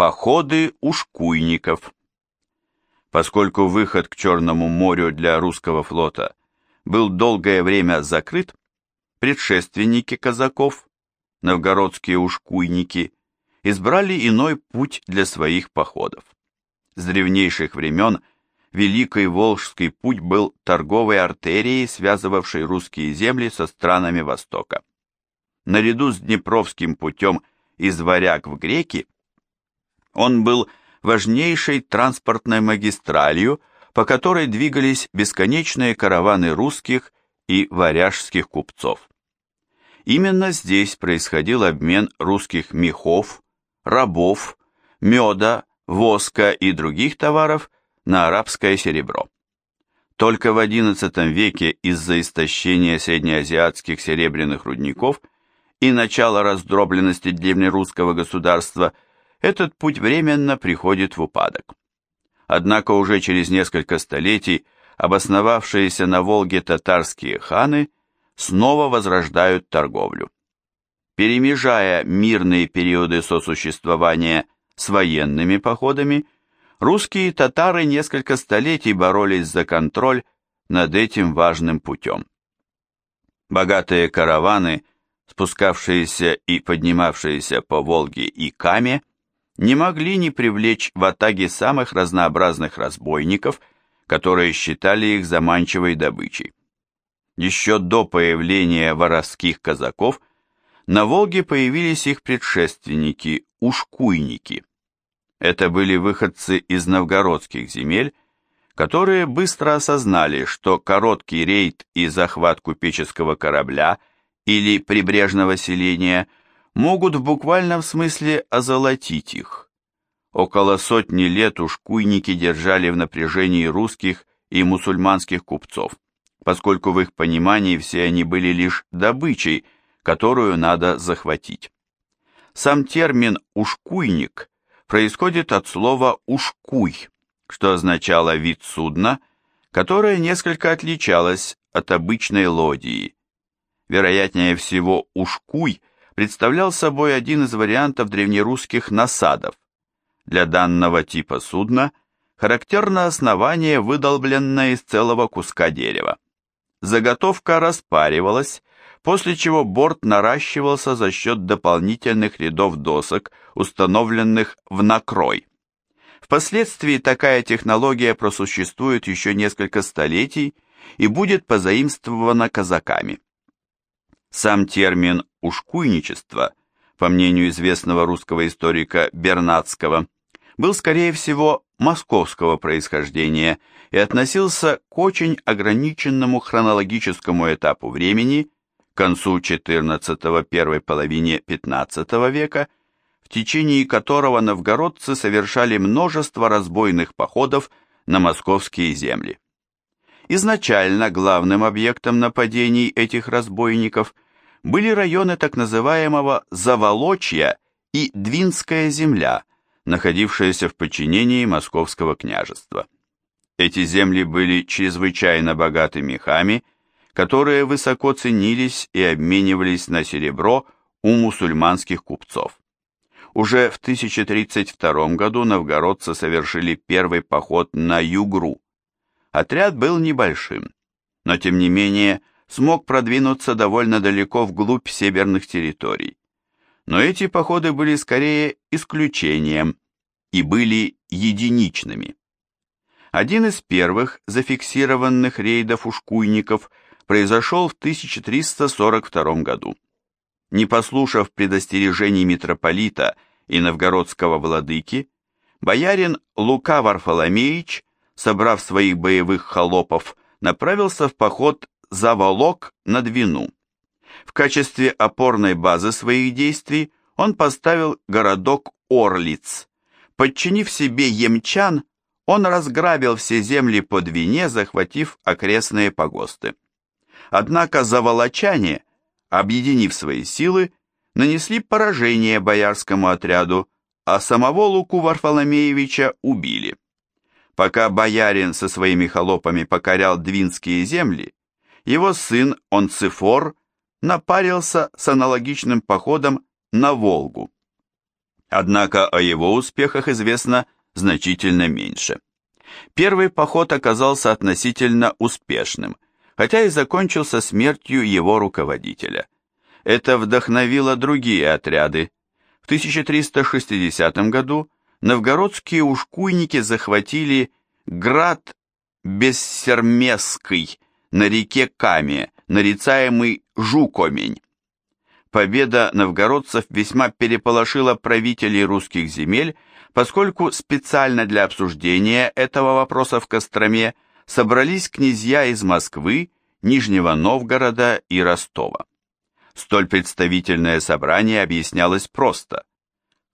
Походы ушкуйников Поскольку выход к Черному морю для русского флота был долгое время закрыт, предшественники казаков, новгородские ушкуйники, избрали иной путь для своих походов. С древнейших времен Великий Волжский путь был торговой артерией, связывавшей русские земли со странами Востока. Наряду с Днепровским путем из Варяг в Греки, он был важнейшей транспортной магистралью, по которой двигались бесконечные караваны русских и варяжских купцов. Именно здесь происходил обмен русских мехов, рабов, меда, воска и других товаров на арабское серебро. Только в XI веке из-за истощения среднеазиатских серебряных рудников и начала раздробленности древнерусского государства этот путь временно приходит в упадок. Однако уже через несколько столетий обосновавшиеся на Волге татарские ханы снова возрождают торговлю. Перемежая мирные периоды сосуществования с военными походами, русские татары несколько столетий боролись за контроль над этим важным путем. Богатые караваны, спускавшиеся и поднимавшиеся по Волге и Каме, не могли не привлечь в атаге самых разнообразных разбойников, которые считали их заманчивой добычей. Еще до появления воровских казаков на Волге появились их предшественники, ушкуйники. Это были выходцы из новгородских земель, которые быстро осознали, что короткий рейд и захват купеческого корабля или прибрежного селения могут в буквальном смысле озолотить их. Около сотни лет ушкуйники держали в напряжении русских и мусульманских купцов поскольку в их понимании все они были лишь добычей, которую надо захватить. Сам термин «ушкуйник» происходит от слова «ушкуй», что означало вид судна, которое несколько отличалось от обычной лодии. Вероятнее всего, ушкуй представлял собой один из вариантов древнерусских насадов. Для данного типа судна характерно основание, выдолбленное из целого куска дерева. Заготовка распаривалась, после чего борт наращивался за счет дополнительных рядов досок, установленных в накрой. Впоследствии такая технология просуществует еще несколько столетий и будет позаимствована казаками. Сам термин «ушкуйничество», по мнению известного русского историка Бернацкого, был, скорее всего, московского происхождения и относился к очень ограниченному хронологическому этапу времени, к концу XIV – первой половине XV века, в течение которого новгородцы совершали множество разбойных походов на московские земли. Изначально главным объектом нападений этих разбойников были районы так называемого Заволочья и Двинская земля – находившиеся в подчинении Московского княжества. Эти земли были чрезвычайно богаты мехами, которые высоко ценились и обменивались на серебро у мусульманских купцов. Уже в 1032 году новгородцы совершили первый поход на Югру. Отряд был небольшим, но тем не менее смог продвинуться довольно далеко вглубь северных территорий но эти походы были скорее исключением и были единичными. Один из первых зафиксированных рейдов ушкуйников произошел в 1342 году. Не послушав предостережений митрополита и новгородского владыки, боярин Лука Варфоломеич, собрав своих боевых холопов, направился в поход за Волок на Двину. В качестве опорной базы своих действий он поставил городок Орлиц. Подчинив себе емчан, он разграбил все земли по Двине, захватив окрестные погосты. Однако заволочане, объединив свои силы, нанесли поражение боярскому отряду, а самого Луку Варфоломеевича убили. Пока боярин со своими холопами покорял двинские земли, его сын Онцифор напарился с аналогичным походом на Волгу. Однако о его успехах известно значительно меньше. Первый поход оказался относительно успешным, хотя и закончился смертью его руководителя. Это вдохновило другие отряды. В 1360 году новгородские ушкуйники захватили град Бессермесский на реке Каме, нарицаемый Жукомень. Победа новгородцев весьма переполошила правителей русских земель, поскольку специально для обсуждения этого вопроса в Костроме собрались князья из Москвы, Нижнего Новгорода и Ростова. Столь представительное собрание объяснялось просто.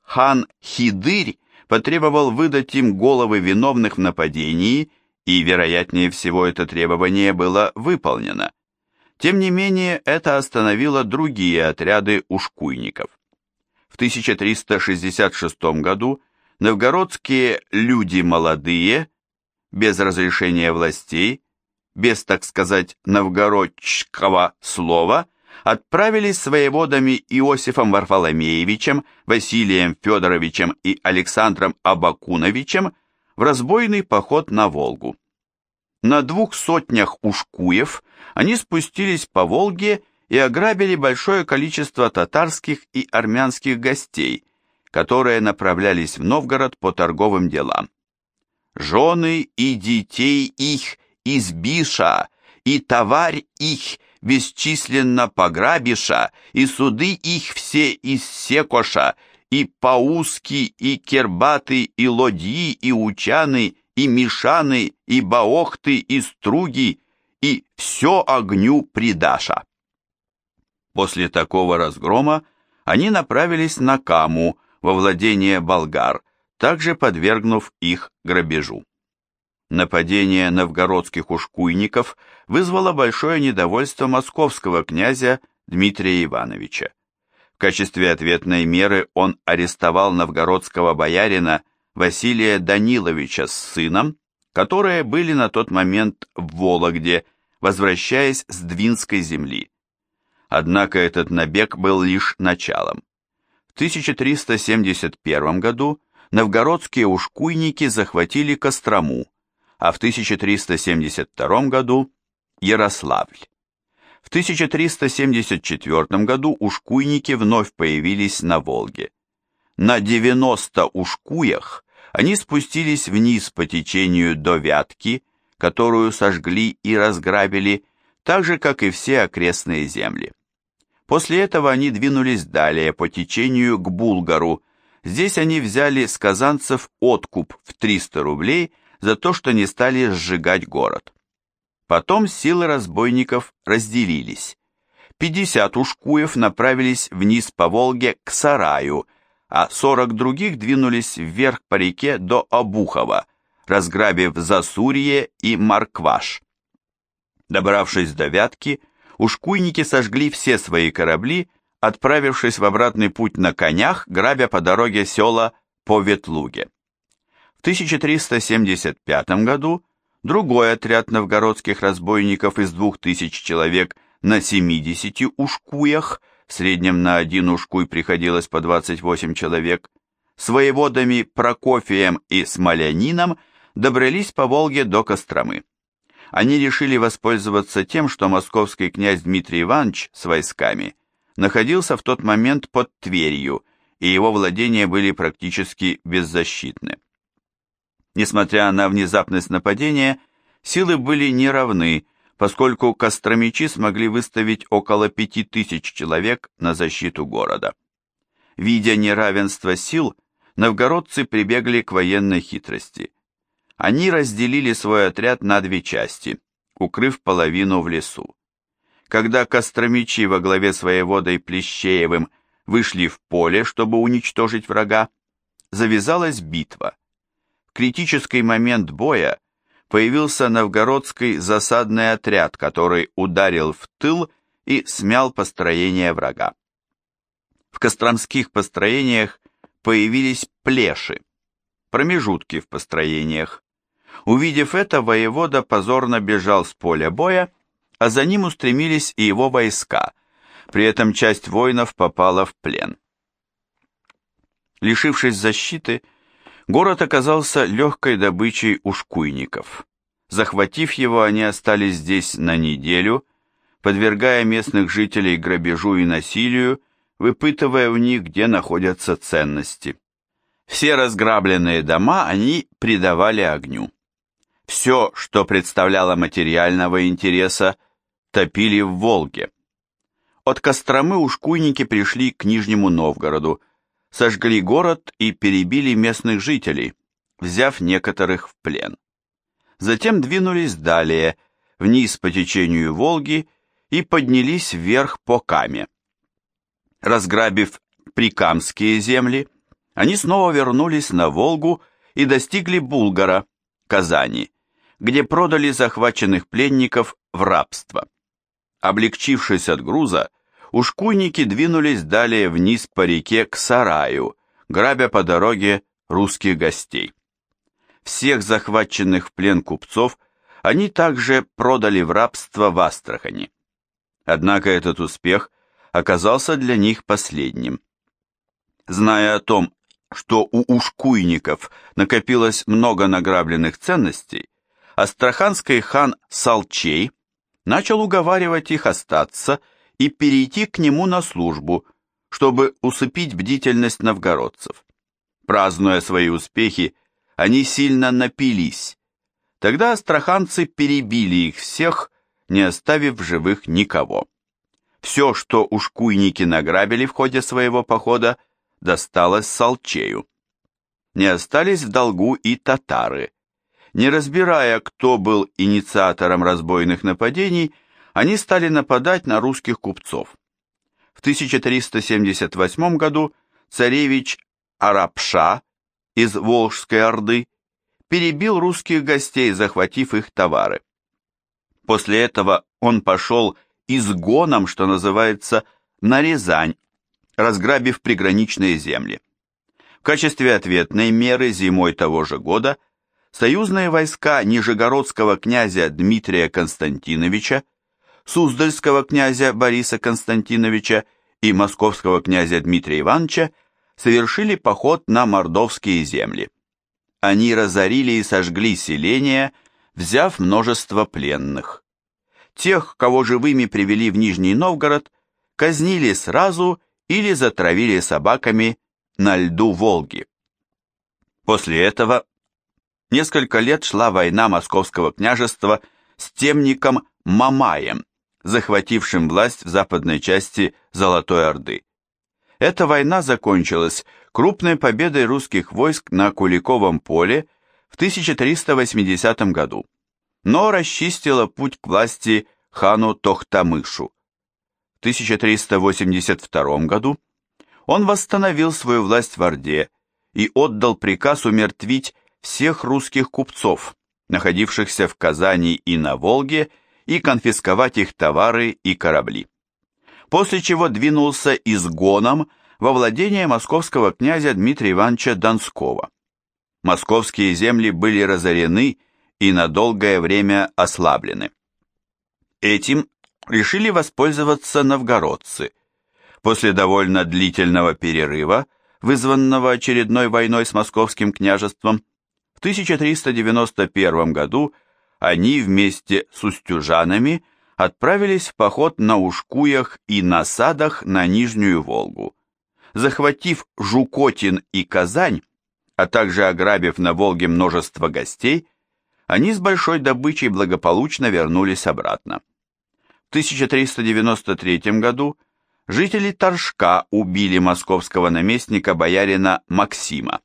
Хан Хидырь потребовал выдать им головы виновных в нападении, и, вероятнее всего, это требование было выполнено. Тем не менее, это остановило другие отряды ушкуйников. В 1366 году новгородские люди молодые, без разрешения властей, без, так сказать, новгородского слова, отправились с воеводами Иосифом Варфоломеевичем, Василием Федоровичем и Александром Абакуновичем в разбойный поход на Волгу. На двух сотнях ушкуев они спустились по Волге и ограбили большое количество татарских и армянских гостей, которые направлялись в Новгород по торговым делам. «Жены и детей их из и товарь их бесчисленно пограбиша, и суды их все из Секоша, и пауски, и кербаты, и лодьи, и учаны, и мишаны, и баохты, и струги, и все огню придаша. После такого разгрома они направились на Каму, во владение болгар, также подвергнув их грабежу. Нападение новгородских ушкуйников вызвало большое недовольство московского князя Дмитрия Ивановича. В качестве ответной меры он арестовал новгородского боярина Василия Даниловича с сыном, которые были на тот момент в Вологде, возвращаясь с Двинской земли. Однако этот набег был лишь началом. В 1371 году новгородские ушкуйники захватили Кострому, а в 1372 году Ярославль. В 1374 году ушкуйники вновь появились на Волге. На 90 ушкуях они спустились вниз по течению до Вятки, которую сожгли и разграбили, так же, как и все окрестные земли. После этого они двинулись далее по течению к Булгару. Здесь они взяли с казанцев откуп в 300 рублей – за то, что не стали сжигать город. Потом силы разбойников разделились. 50 ушкуев направились вниз по Волге к Сараю, а 40 других двинулись вверх по реке до Обухова, разграбив Засурье и Маркваш. Добравшись до Вятки, ушкуйники сожгли все свои корабли, отправившись в обратный путь на конях, грабя по дороге села по Ветлуге. В 1375 году другой отряд новгородских разбойников из двух тысяч человек на 70 ушкуях, в среднем на один ушкуй приходилось по 28 человек, с воеводами Прокофием и Смолянином добрались по Волге до Костромы. Они решили воспользоваться тем, что московский князь Дмитрий Иванович с войсками находился в тот момент под Тверью, и его владения были практически беззащитны. Несмотря на внезапность нападения, силы были неравны, поскольку костромичи смогли выставить около пяти тысяч человек на защиту города. Видя неравенство сил, новгородцы прибегли к военной хитрости. Они разделили свой отряд на две части, укрыв половину в лесу. Когда костромичи во главе с воеводой Плещеевым вышли в поле, чтобы уничтожить врага, завязалась битва критический момент боя появился новгородский засадный отряд, который ударил в тыл и смял построение врага. В костромских построениях появились плеши, промежутки в построениях. Увидев это, воевода позорно бежал с поля боя, а за ним устремились и его войска, при этом часть воинов попала в плен. Лишившись защиты, город оказался легкой добычей ушкуйников. Захватив его, они остались здесь на неделю, подвергая местных жителей грабежу и насилию, выпытывая у них, где находятся ценности. Все разграбленные дома они придавали огню. Все, что представляло материального интереса, топили в Волге. От Костромы ушкуйники пришли к Нижнему Новгороду, сожгли город и перебили местных жителей, взяв некоторых в плен. Затем двинулись далее, вниз по течению Волги и поднялись вверх по Каме. Разграбив прикамские земли, они снова вернулись на Волгу и достигли Булгара, Казани, где продали захваченных пленников в рабство. Облегчившись от груза, ушкуйники двинулись далее вниз по реке к Сараю, грабя по дороге русских гостей. Всех захваченных в плен купцов они также продали в рабство в Астрахани. Однако этот успех оказался для них последним. Зная о том, что у ушкуйников накопилось много награбленных ценностей, астраханский хан Салчей начал уговаривать их остаться и перейти к нему на службу, чтобы усыпить бдительность новгородцев. Празднуя свои успехи, они сильно напились. Тогда астраханцы перебили их всех, не оставив в живых никого. Все, что ушкуйники награбили в ходе своего похода, досталось Салчею. Не остались в долгу и татары. Не разбирая, кто был инициатором разбойных нападений, они стали нападать на русских купцов. В 1378 году царевич Арапша из Волжской Орды перебил русских гостей, захватив их товары. После этого он пошел изгоном, что называется, на Рязань, разграбив приграничные земли. В качестве ответной меры зимой того же года союзные войска нижегородского князя Дмитрия Константиновича, Суздальского князя Бориса Константиновича и московского князя Дмитрия Ивановича совершили поход на мордовские земли. Они разорили и сожгли селения, взяв множество пленных. Тех, кого живыми привели в Нижний Новгород, казнили сразу или затравили собаками на льду Волги. После этого несколько лет шла война московского княжества с темником Мамаем, захватившим власть в западной части Золотой Орды. Эта война закончилась крупной победой русских войск на Куликовом поле в 1380 году, но расчистила путь к власти хану Тохтамышу. 1382 году он восстановил свою власть в Орде и отдал приказ умертвить всех русских купцов, находившихся в Казани и на Волге, и конфисковать их товары и корабли. После чего двинулся изгоном во владение московского князя Дмитрия Ивановича Донского. Московские земли были разорены и на долгое время ослаблены. Этим решили воспользоваться новгородцы. После довольно длительного перерыва, вызванного очередной войной с московским княжеством, в 1391 году они вместе с устюжанами отправились в поход на Ушкуях и насадах на Нижнюю Волгу. Захватив Жукотин и Казань, а также ограбив на Волге множество гостей, они с большой добычей благополучно вернулись обратно. В 1393 году жители Торжка убили московского наместника боярина Максима.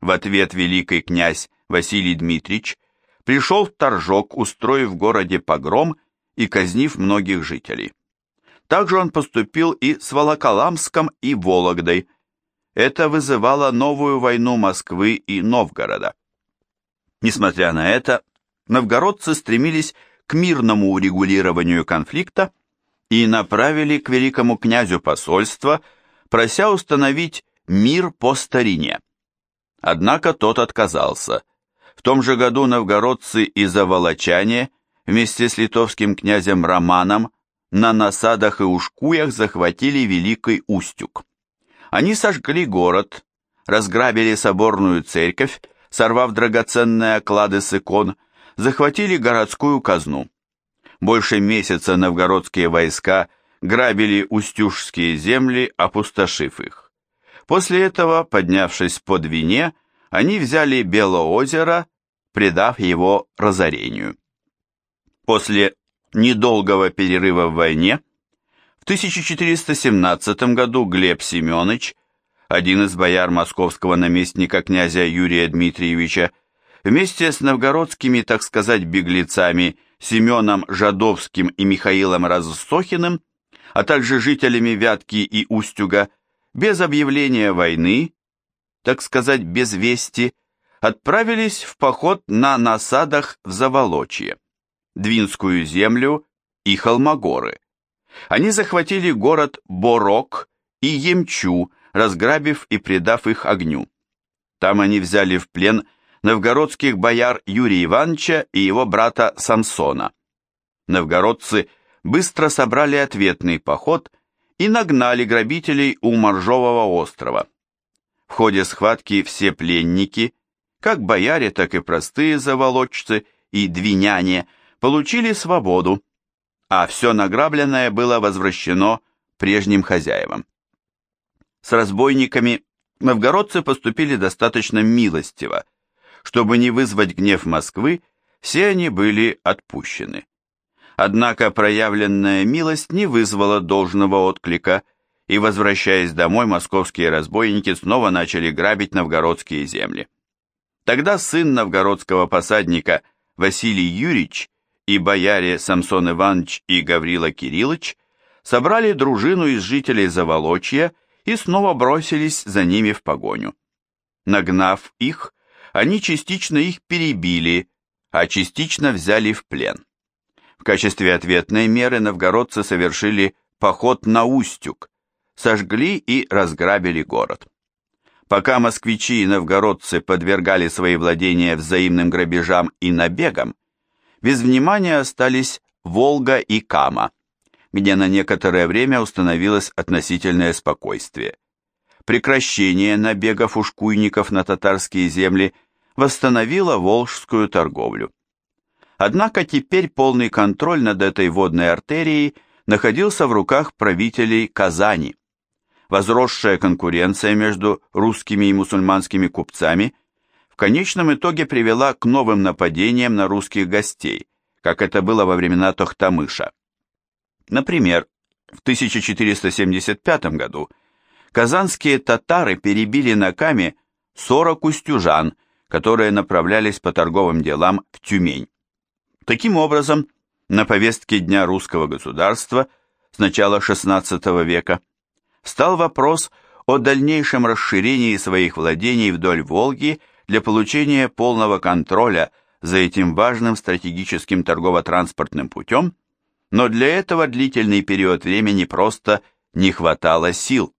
В ответ великий князь Василий Дмитриевич пришел в Торжок, устроив в городе погром и казнив многих жителей. Также он поступил и с Волоколамском и Вологдой. Это вызывало новую войну Москвы и Новгорода. Несмотря на это, новгородцы стремились к мирному урегулированию конфликта и направили к великому князю посольство, прося установить мир по старине. Однако тот отказался. В том же году новгородцы и заволочане вместе с литовским князем Романом на насадах и ушкуях захватили Великий Устюг. Они сожгли город, разграбили соборную церковь, сорвав драгоценные оклады с икон, захватили городскую казну. Больше месяца новгородские войска грабили устюжские земли, опустошив их. После этого, поднявшись по Двине, они взяли Белоозеро, предав его разорению. После недолгого перерыва в войне в 1417 году Глеб Семенович, один из бояр московского наместника князя Юрия Дмитриевича, вместе с новгородскими, так сказать, беглецами Семеном Жадовским и Михаилом Разстохиным, а также жителями Вятки и Устюга, без объявления войны, так сказать, без вести, отправились в поход на насадах в Заволочье, Двинскую землю и Холмогоры. Они захватили город Борок и Емчу, разграбив и предав их огню. Там они взяли в плен новгородских бояр Юрия Ивановича и его брата Самсона. Новгородцы быстро собрали ответный поход и нагнали грабителей у Моржового острова. В ходе схватки все пленники, как бояре, так и простые заволочцы и двиняне, получили свободу, а все награбленное было возвращено прежним хозяевам. С разбойниками новгородцы поступили достаточно милостиво. Чтобы не вызвать гнев Москвы, все они были отпущены. Однако проявленная милость не вызвала должного отклика, и, возвращаясь домой, московские разбойники снова начали грабить новгородские земли. Тогда сын новгородского посадника Василий Юрьевич и бояре Самсон Иванович и Гаврила Кириллович собрали дружину из жителей Заволочья и снова бросились за ними в погоню. Нагнав их, они частично их перебили, а частично взяли в плен. В качестве ответной меры новгородцы совершили поход на Устюг, сожгли и разграбили город. Пока москвичи и новгородцы подвергали свои владения взаимным грабежам и набегам, без внимания остались Волга и Кама, где на некоторое время установилось относительное спокойствие. Прекращение набегов ушкуйников на татарские земли восстановило волжскую торговлю. Однако теперь полный контроль над этой водной артерией находился в руках правителей Казани. Возросшая конкуренция между русскими и мусульманскими купцами в конечном итоге привела к новым нападениям на русских гостей, как это было во времена Тохтамыша. Например, в 1475 году казанские татары перебили на Каме 40 устюжан, которые направлялись по торговым делам в Тюмень. Таким образом, на повестке Дня русского государства с начала XVI века стал вопрос о дальнейшем расширении своих владений вдоль Волги для получения полного контроля за этим важным стратегическим торгово-транспортным путем, но для этого длительный период времени просто не хватало сил.